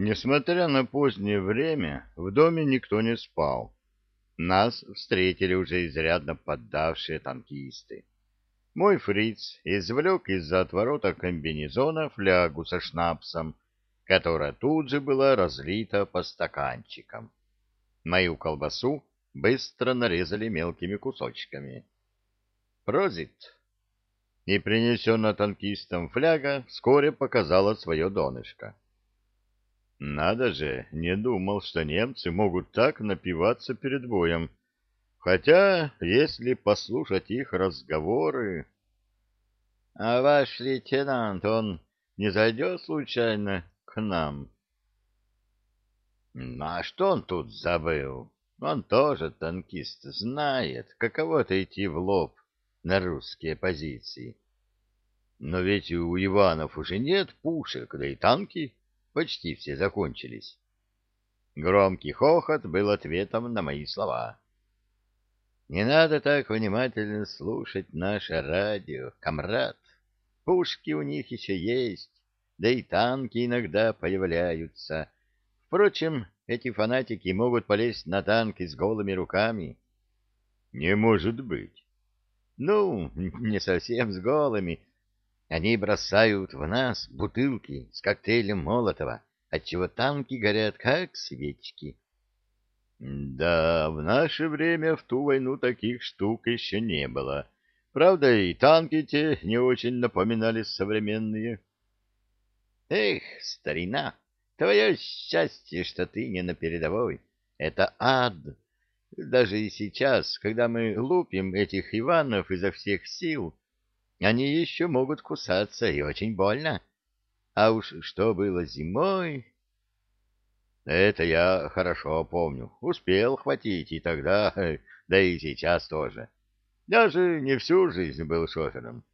Несмотря на позднее время, в доме никто не спал. Нас встретили уже изрядно поддавшие танкисты. Мой фриц извлек из-за отворота комбинезона флягу со шнапсом, которая тут же была разлита по стаканчикам. Мою колбасу быстро нарезали мелкими кусочками. Прозит! И принесенная танкистам фляга вскоре показала свое донышко. Надо же, не думал, что немцы могут так напиваться перед боем. Хотя, если послушать их разговоры... — А ваш лейтенант, он не зайдет случайно к нам? — Ну, а что он тут забыл? Он тоже танкист, знает, каково-то идти в лоб на русские позиции. Но ведь у Иванов уже нет пушек, да и танки почти все закончились. Громкий хохот был ответом на мои слова. «Не надо так внимательно слушать наше радио, комрад. Пушки у них еще есть, да и танки иногда появляются. Впрочем, эти фанатики могут полезть на танки с голыми руками». «Не может быть». «Ну, не совсем с голыми, они бросают в нас бутылки с коктейлем Молотова, отчего танки горят, как свечки. Да, в наше время в ту войну таких штук еще не было. Правда, и танки те не очень напоминали современные. Эх, старина, твое счастье, что ты не на передовой. Это ад. Даже и сейчас, когда мы лупим этих Иванов изо всех сил, они еще могут кусаться, и очень больно. А уж что было зимой... Это я хорошо помню. Успел хватить и тогда, да и сейчас тоже. Я же не всю жизнь был шофером.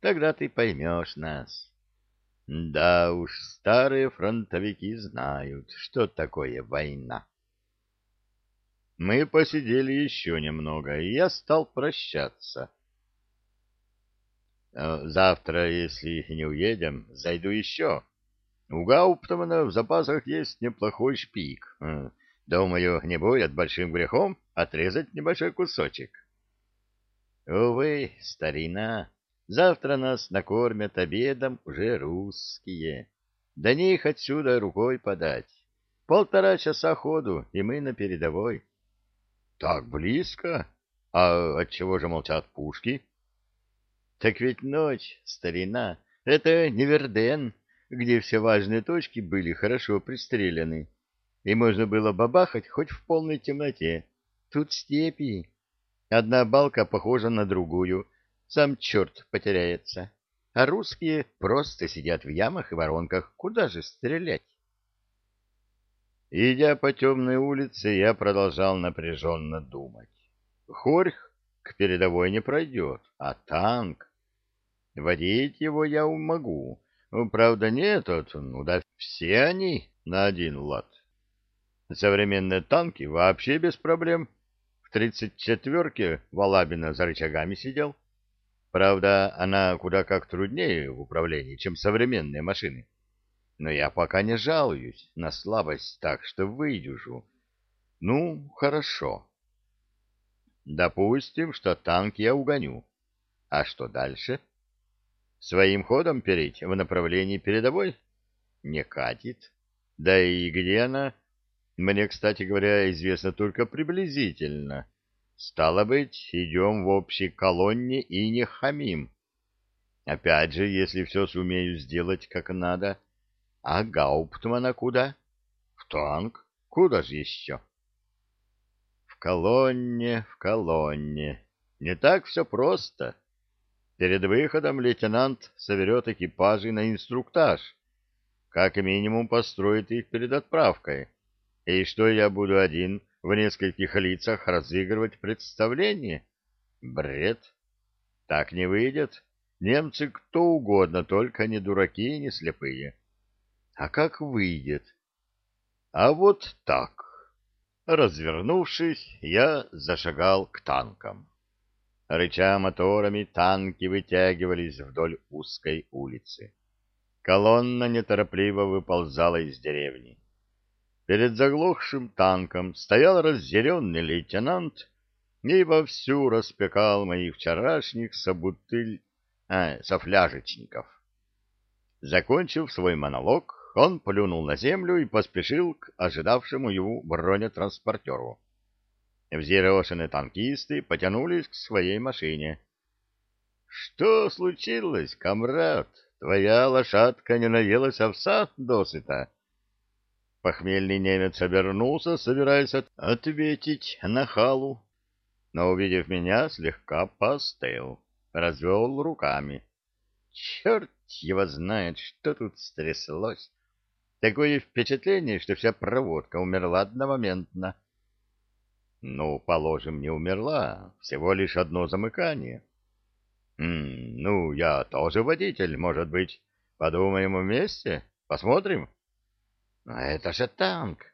Тогда ты поймешь нас. Да уж, старые фронтовики знают, что такое война. Мы посидели еще немного, и я стал прощаться. Э, завтра, если не уедем, зайду еще. У Гауптмана в запасах есть неплохой шпик. Э, думаю, не будет большим грехом отрезать небольшой кусочек. Увы, старина, завтра нас накормят обедом уже русские. До них отсюда рукой подать. Полтора часа ходу, и мы на передовой. Так близко? А от чего же молчат пушки? — так ведь ночь, старина, это не Верден, где все важные точки были хорошо пристреляны, и можно было бабахать хоть в полной темноте. Тут степи. Одна балка похожа на другую, сам черт потеряется. А русские просто сидят в ямах и воронках. Куда же стрелять? Идя по темной улице, я продолжал напряженно думать. Хорьх к передовой не пройдет, а танк... Водить его я могу. Правда, не этот, ну да все они на один лад. Современные танки вообще без проблем. В тридцать четверке Валабина за рычагами сидел. Правда, она куда как труднее в управлении, чем современные машины. Но я пока не жалуюсь на слабость так, что выдержу. Ну, хорошо. Допустим, что танк я угоню. А что дальше? — Своим ходом переть в направлении передовой? Не катит. Да и где она? Мне, кстати говоря, известно только приблизительно. Стало быть, идем в общей колонне и не хамим. Опять же, если все сумею сделать как надо. А Гауптмана куда? В танк. Куда же еще? В колонне, в колонне. Не так все просто. Перед выходом лейтенант соберет экипажи на инструктаж. Как минимум построит их перед отправкой. И что я буду один в нескольких лицах разыгрывать представление? Бред. Так не выйдет. Немцы кто угодно, только не дураки и не слепые. А как выйдет? А вот так. Развернувшись, я зашагал к танкам. Рыча моторами, танки вытягивались вдоль узкой улицы. Колонна неторопливо выползала из деревни. Перед заглохшим танком стоял разъяренный лейтенант и вовсю распекал моих вчерашних собутыль... а, софляжечников. Закончив свой монолог, он плюнул на землю и поспешил к ожидавшему его бронетранспортеру. Взъерошенные танкисты потянулись к своей машине. — Что случилось, комрад? Твоя лошадка не наелась овса досыта? Похмельный немец обернулся, собираясь от... ответить на халу, но, увидев меня, слегка постыл, развел руками. Черт его знает, что тут стряслось. Такое впечатление, что вся проводка умерла одномоментно. Ну, положим, не умерла, всего лишь одно замыкание. Ну, я тоже водитель, может быть. Подумаем вместе, посмотрим. А это же танк.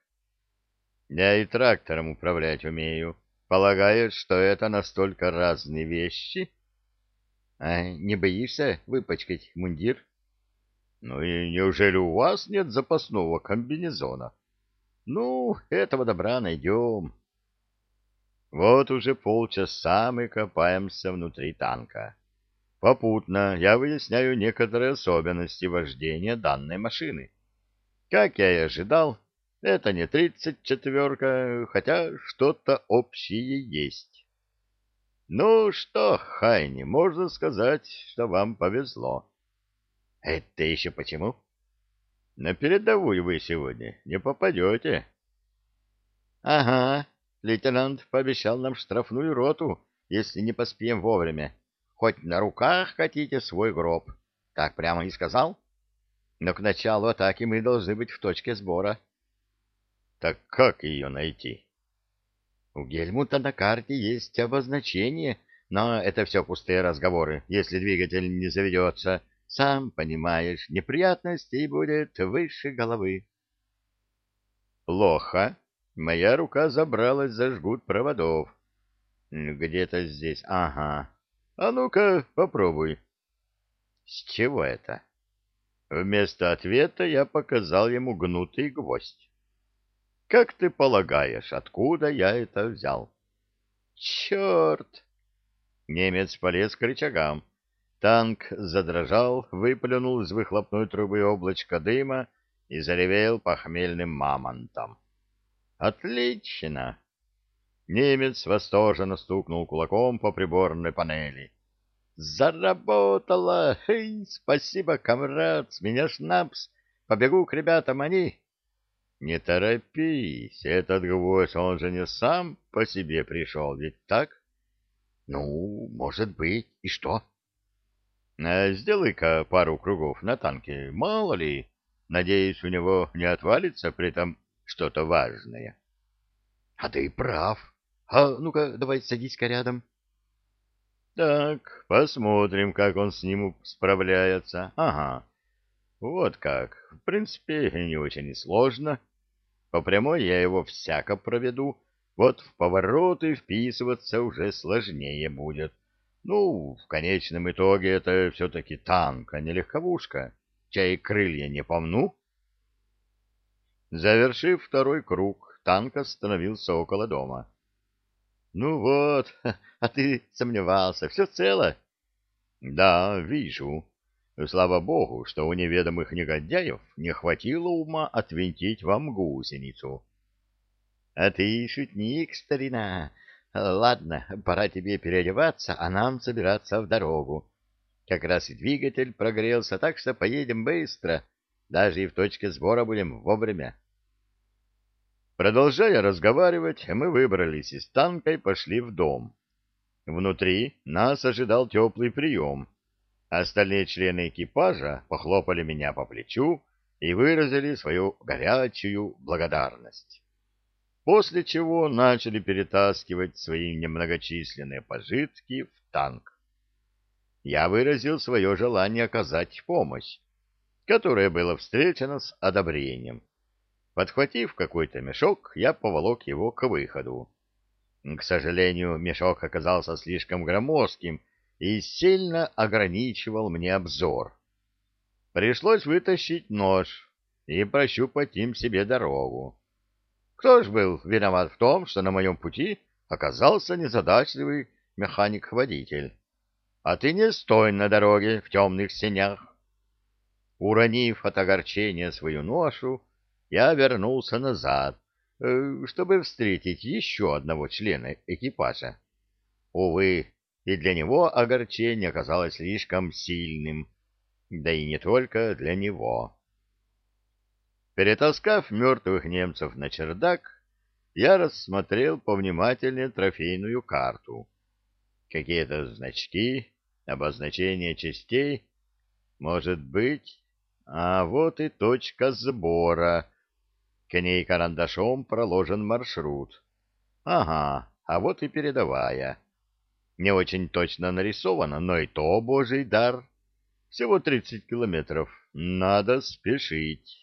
Я и трактором управлять умею. Полагаешь, что это настолько разные вещи? А не боишься выпачкать мундир? Ну и неужели у вас нет запасного комбинезона? Ну, этого добра найдем. Вот уже полчаса мы копаемся внутри танка. Попутно я выясняю некоторые особенности вождения данной машины. Как я и ожидал, это не тридцать четверка, хотя что-то общее есть. Ну что, Хайни, можно сказать, что вам повезло. Это еще почему? На передовую вы сегодня не попадете. Ага, лейтенант пообещал нам штрафную роту, если не поспеем вовремя. Хоть на руках хотите свой гроб. Так прямо и сказал? Но к началу атаки мы должны быть в точке сбора. Так как ее найти? У Гельмута на карте есть обозначение, но это все пустые разговоры. Если двигатель не заведется, сам понимаешь, неприятностей будет выше головы. Плохо. Моя рука забралась за жгут проводов. Где-то здесь. Ага. А ну-ка, попробуй. С чего это? Вместо ответа я показал ему гнутый гвоздь. Как ты полагаешь, откуда я это взял? Черт! Немец полез к рычагам. Танк задрожал, выплюнул из выхлопной трубы облачко дыма и заревел похмельным мамонтом. Отлично! Немец восторженно стукнул кулаком по приборной панели. Заработало! Эй, спасибо, комрад, с меня шнапс. Побегу к ребятам, они... Не торопись, этот гвоздь, он же не сам по себе пришел, ведь так? Ну, может быть, и что? А Сделай-ка пару кругов на танке, мало ли. Надеюсь, у него не отвалится при этом что-то важное. А ты прав. А ну-ка, давай садись-ка рядом. Так, посмотрим, как он с ним справляется. Ага. Вот как. В принципе, не очень сложно. По прямой я его всяко проведу, вот в повороты вписываться уже сложнее будет. Ну, в конечном итоге это все-таки танк, а не легковушка. Чай крылья не помну. Завершив второй круг, танк остановился около дома. — Ну вот, а ты сомневался, все цело? — Да, вижу. Слава богу, что у неведомых негодяев не хватило ума отвинтить вам гусеницу. — А ты шутник, старина. Ладно, пора тебе переодеваться, а нам собираться в дорогу. Как раз и двигатель прогрелся, так что поедем быстро. Даже и в точке сбора будем вовремя. Продолжая разговаривать, мы выбрались из танка и пошли в дом. Внутри нас ожидал теплый прием — Остальные члены экипажа похлопали меня по плечу и выразили свою горячую благодарность. После чего начали перетаскивать свои немногочисленные пожитки в танк. Я выразил свое желание оказать помощь, которое было встречено с одобрением. Подхватив какой-то мешок, я поволок его к выходу. К сожалению, мешок оказался слишком громоздким, и сильно ограничивал мне обзор. Пришлось вытащить нож и прощупать им себе дорогу. Кто ж был виноват в том, что на моем пути оказался незадачливый механик-водитель? А ты не стой на дороге в темных сенях. Уронив от огорчения свою ношу, я вернулся назад, э, чтобы встретить еще одного члена экипажа. Увы, и для него огорчение оказалось слишком сильным, да и не только для него. Перетаскав мертвых немцев на чердак, я рассмотрел повнимательнее трофейную карту. Какие-то значки, обозначения частей. Может быть, а вот и точка сбора. К ней карандашом проложен маршрут. Ага, а вот и передовая. Не очень точно нарисовано, но и то божий дар. Всего тридцать километров. Надо спешить.